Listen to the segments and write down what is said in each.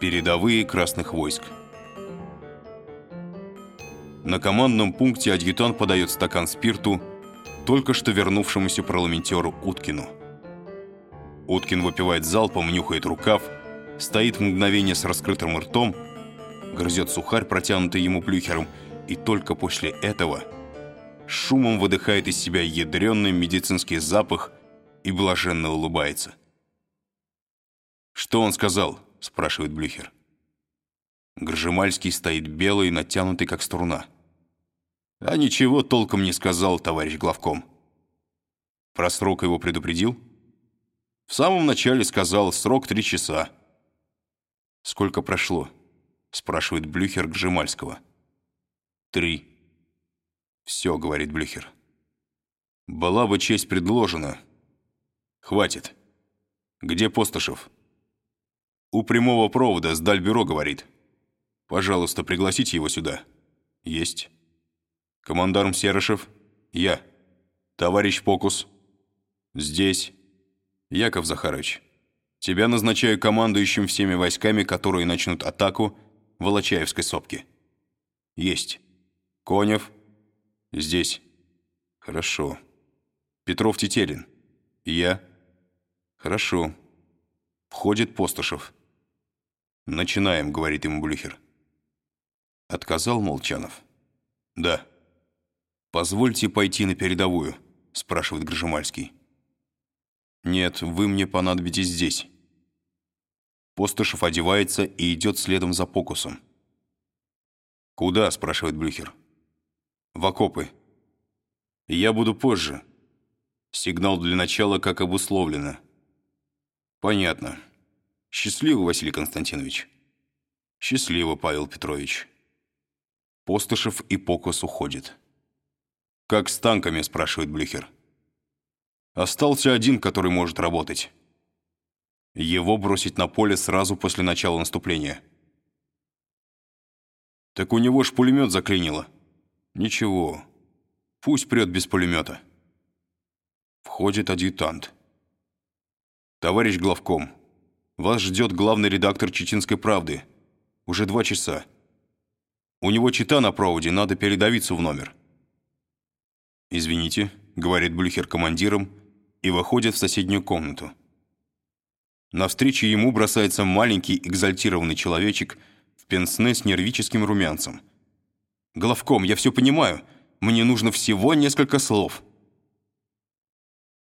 Передовые красных войск. На командном пункте адъютант подает стакан спирту только что вернувшемуся парламентеру Уткину. Уткин выпивает залпом, нюхает рукав, стоит мгновение с раскрытым ртом, грызет сухарь, протянутый ему плюхером, и только после этого шумом выдыхает из себя ядреный медицинский запах и блаженно улыбается. «Что он сказал?» — спрашивает Блюхер. Гржемальский стоит белый, натянутый, как струна. «А ничего толком не сказал, товарищ главком». «Про срок его предупредил?» «В самом начале сказал, срок три часа». «Сколько прошло?» — спрашивает Блюхер Гжемальского. «Три». «Все», — говорит Блюхер. «Была бы честь предложена». «Хватит. Где Постышев?» «У прямого провода с Дальбюро, говорит. Пожалуйста, пригласите его сюда». «Есть». «Командарм Серышев?» «Я». «Товарищ Покус?» «Здесь». «Яков Захарович, тебя назначаю командующим всеми войсками, которые начнут атаку Волочаевской сопки». «Есть». «Конев?» «Здесь». «Хорошо». «Петров Тетерин?» «Я». «Хорошо». Входит Постышев. «Начинаем», — говорит ему Блюхер. Отказал Молчанов? «Да». «Позвольте пойти на передовую», — спрашивает Гржемальский. «Нет, вы мне понадобитесь здесь». Постышев одевается и идет следом за Покусом. «Куда?» — спрашивает Блюхер. «В окопы». «Я буду позже. Сигнал для начала, как обусловлено». «Понятно. Счастливо, Василий Константинович». «Счастливо, Павел Петрович». Постышев и Покос уходит. «Как с танками?» – спрашивает Блюхер. «Остался один, который может работать. Его бросить на поле сразу после начала наступления». «Так у него ж пулемет заклинило». «Ничего, пусть прет без пулемета». Входит адъютант. «Товарищ главком, вас ждет главный редактор «Чеченской правды». Уже два часа. У него чита на проводе, надо передавиться в номер». «Извините», — говорит Блюхер командиром и выходит в соседнюю комнату. Навстречу ему бросается маленький экзальтированный человечек в пенсне с нервическим румянцем. «Главком, я все понимаю. Мне нужно всего несколько слов».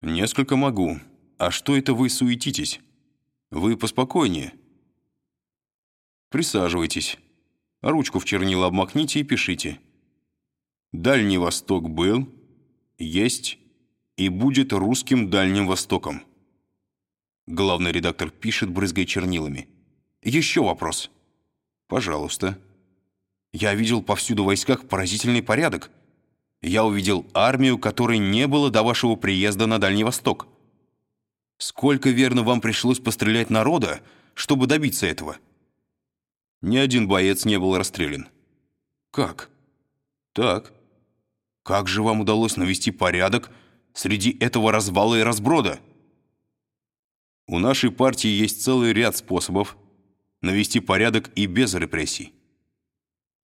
«Несколько могу. А что это вы суетитесь? Вы поспокойнее». «Присаживайтесь. Ручку в чернила обмакните и пишите». Дальний Восток был, есть и будет русским Дальним Востоком. Главный редактор пишет, брызгая чернилами. Еще вопрос. Пожалуйста. Я видел повсюду в войсках поразительный порядок. Я увидел армию, которой не было до вашего приезда на Дальний Восток. Сколько, верно, вам пришлось пострелять народа, чтобы добиться этого? Ни один боец не был расстрелян. Как? Так. Как же вам удалось навести порядок среди этого развала и разброда? У нашей партии есть целый ряд способов навести порядок и без репрессий.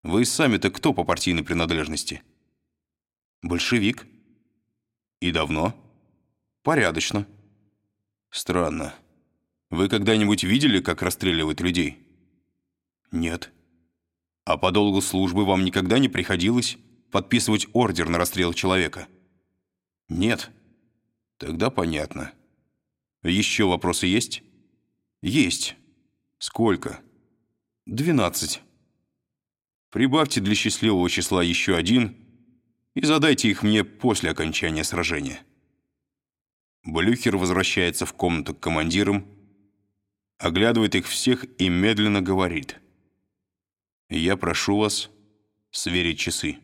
Вы сами-то кто по партийной принадлежности? Большевик. И давно? Порядочно. Странно. Вы когда-нибудь видели, как расстреливают людей? Нет. А по долгу службы вам никогда не приходилось подписывать ордер на расстрел человека? Нет. Тогда понятно. Еще вопросы есть? Есть. Сколько? Двенадцать. Прибавьте для счастливого числа еще один и задайте их мне после окончания сражения. Блюхер возвращается в комнату к командирам, оглядывает их всех и медленно говорит. «Я прошу вас сверить часы».